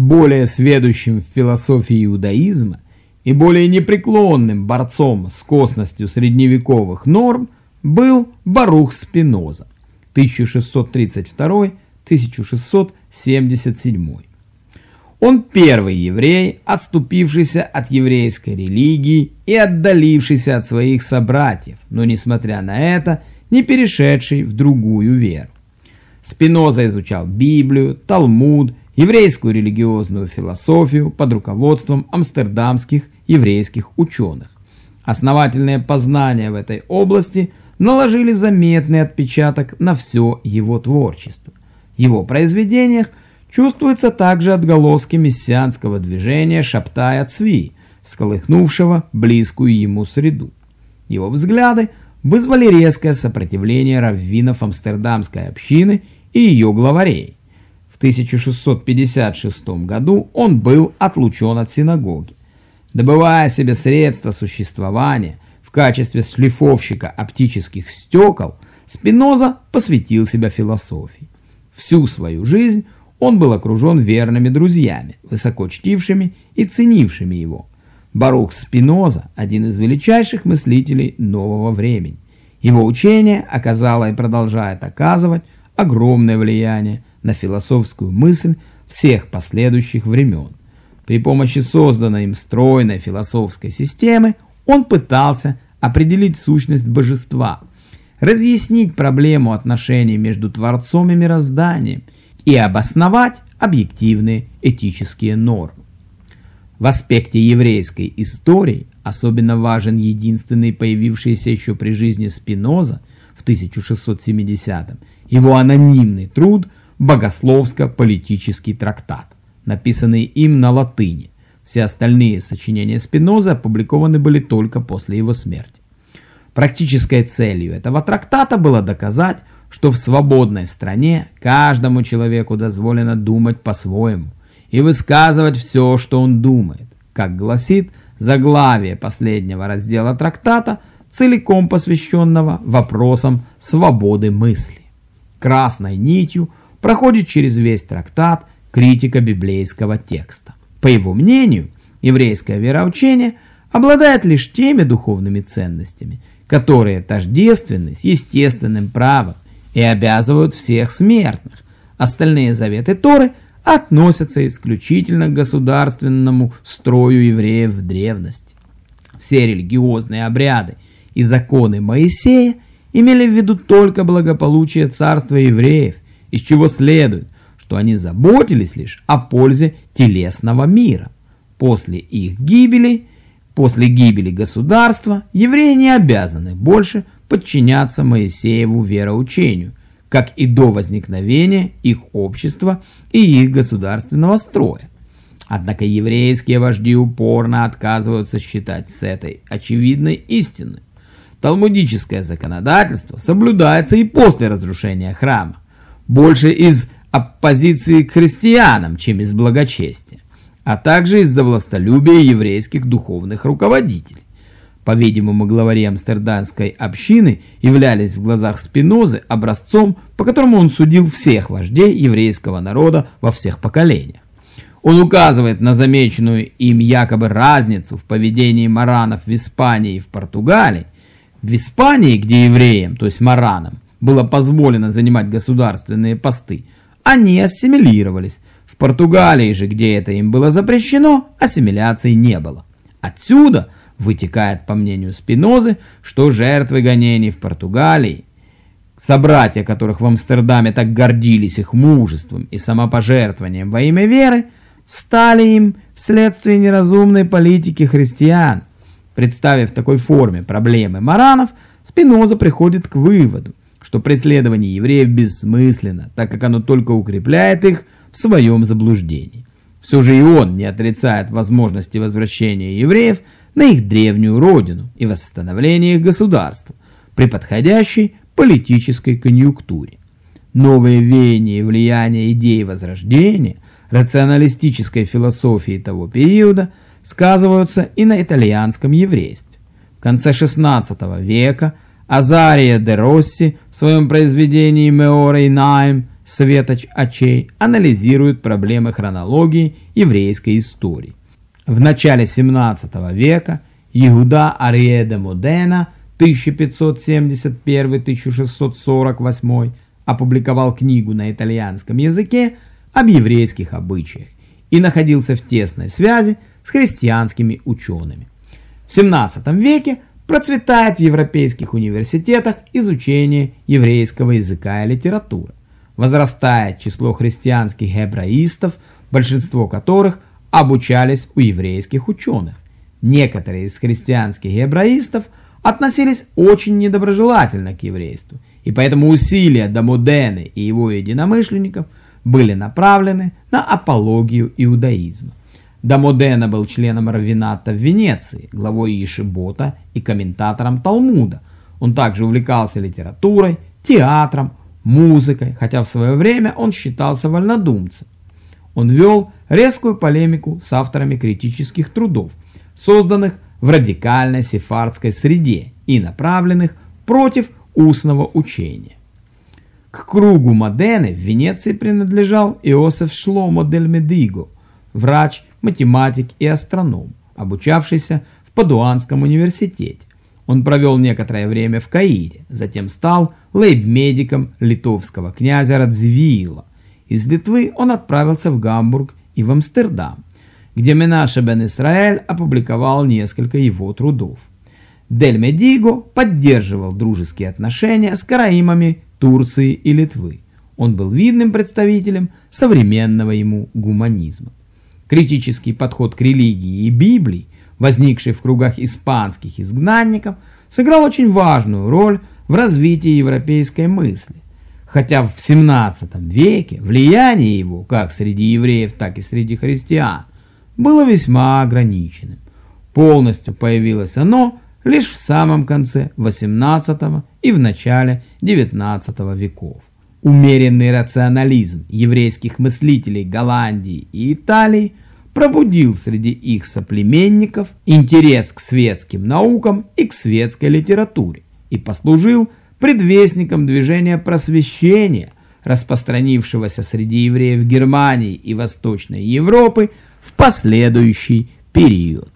более сведущим в философии иудаизма и более непреклонным борцом с косностью средневековых норм был Барух Спиноза 1632-1677. Он первый еврей, отступившийся от еврейской религии и отдалившийся от своих собратьев, но, несмотря на это, не перешедший в другую веру. Спиноза изучал Библию, Талмуд, еврейскую религиозную философию под руководством амстердамских еврейских ученых. Основательные познания в этой области наложили заметный отпечаток на все его творчество. В его произведениях чувствуются также отголоски мессианского движения Шаптая Цви, всколыхнувшего близкую ему среду. Его взгляды вызвали резкое сопротивление раввинов амстердамской общины и ее главарей. В 1656 году он был отлучен от синагоги. Добывая себе средства существования в качестве шлифовщика оптических стекол, Спиноза посвятил себя философии. Всю свою жизнь он был окружен верными друзьями, высоко чтившими и ценившими его. Барух Спиноза – один из величайших мыслителей нового времени. Его учение оказало и продолжает оказывать огромное влияние на философскую мысль всех последующих времен. При помощи созданной им стройной философской системы он пытался определить сущность божества, разъяснить проблему отношений между Творцом и мирозданием – и обосновать объективные этические нормы. В аспекте еврейской истории особенно важен единственный появившийся еще при жизни Спиноза в 1670-м, его анонимный труд «Богословско-политический трактат», написанный им на латыни. Все остальные сочинения Спиноза опубликованы были только после его смерти. Практической целью этого трактата было доказать, что в свободной стране каждому человеку дозволено думать по-своему и высказывать все, что он думает. Как гласит заглавие последнего раздела трактата, целиком посвященного вопросам свободы мысли. Красной нитью проходит через весь трактат критика библейского текста. По его мнению, еврейское вероучение обладает лишь теми духовными ценностями, которые тождественны с естественным правом и обязывают всех смертных. Остальные заветы Торы относятся исключительно к государственному строю евреев в древности. Все религиозные обряды и законы Моисея имели в виду только благополучие царства евреев, из чего следует, что они заботились лишь о пользе телесного мира. После их гибели, после гибели государства, евреи не обязаны больше подчиняться Моисееву вероучению, как и до возникновения их общества и их государственного строя. Однако еврейские вожди упорно отказываются считать с этой очевидной истиной. Талмудическое законодательство соблюдается и после разрушения храма, больше из оппозиции к христианам, чем из благочестия, а также из-за властолюбия еврейских духовных руководителей. По-видимому, главари амстердамской общины являлись в глазах Спинозы образцом, по которому он судил всех вождей еврейского народа во всех поколениях. Он указывает на замеченную им якобы разницу в поведении маранов в Испании и в Португалии. В Испании, где евреям, то есть маранам, было позволено занимать государственные посты, они ассимилировались. В Португалии же, где это им было запрещено, ассимиляции не было. Отсюда – Вытекает, по мнению Спинозы, что жертвы гонений в Португалии, собратья которых в Амстердаме так гордились их мужеством и самопожертвованием во имя веры, стали им вследствие неразумной политики христиан. Представив в такой форме проблемы маранов, Спиноза приходит к выводу, что преследование евреев бессмысленно, так как оно только укрепляет их в своем заблуждении. Все же и он не отрицает возможности возвращения евреев – на их древнюю родину и восстановление их государства при подходящей политической конъюнктуре. Новые веяния и влияние идей Возрождения, рационалистической философии того периода сказываются и на итальянском еврействе. В конце XVI века Азария де Росси в своем произведении «Меора и Найм» Светоч Очей анализирует проблемы хронологии еврейской истории. В начале 17 века Иуда Ариеде Модена 1571-1648 опубликовал книгу на итальянском языке об еврейских обычаях и находился в тесной связи с христианскими учеными. В 17 веке процветает в европейских университетах изучение еврейского языка и литературы. Возрастает число христианских гебраистов, большинство которых обучались у еврейских ученых. Некоторые из христианских гебраистов относились очень недоброжелательно к еврейству, и поэтому усилия Дамудены и его единомышленников были направлены на апологию иудаизма. Дамодена был членом раввината в Венеции, главой Ешибота и комментатором Талмуда. Он также увлекался литературой, театром, музыкой, хотя в свое время он считался вольнодумцем. Он вел резкую полемику с авторами критических трудов, созданных в радикальной сефардской среде и направленных против устного учения. К кругу Модены в Венеции принадлежал Иосиф Шломо дель Медиго, врач, математик и астроном, обучавшийся в Падуанском университете. Он провел некоторое время в Каире, затем стал лейб-медиком литовского князя Радзивилла. Из Литвы он отправился в Гамбург и в Амстердам, где Менаше бен Исраэль опубликовал несколько его трудов. Дель Медиго поддерживал дружеские отношения с караимами Турции и Литвы. Он был видным представителем современного ему гуманизма. Критический подход к религии и Библии, возникший в кругах испанских изгнанников, сыграл очень важную роль в развитии европейской мысли. Хотя в 17 веке влияние его, как среди евреев, так и среди христиан, было весьма ограниченным. Полностью появилось оно лишь в самом конце 18 и в начале 19 веков. Умеренный рационализм еврейских мыслителей Голландии и Италии пробудил среди их соплеменников интерес к светским наукам и к светской литературе и послужил предвестником движения просвещения, распространившегося среди евреев Германии и Восточной Европы в последующий период.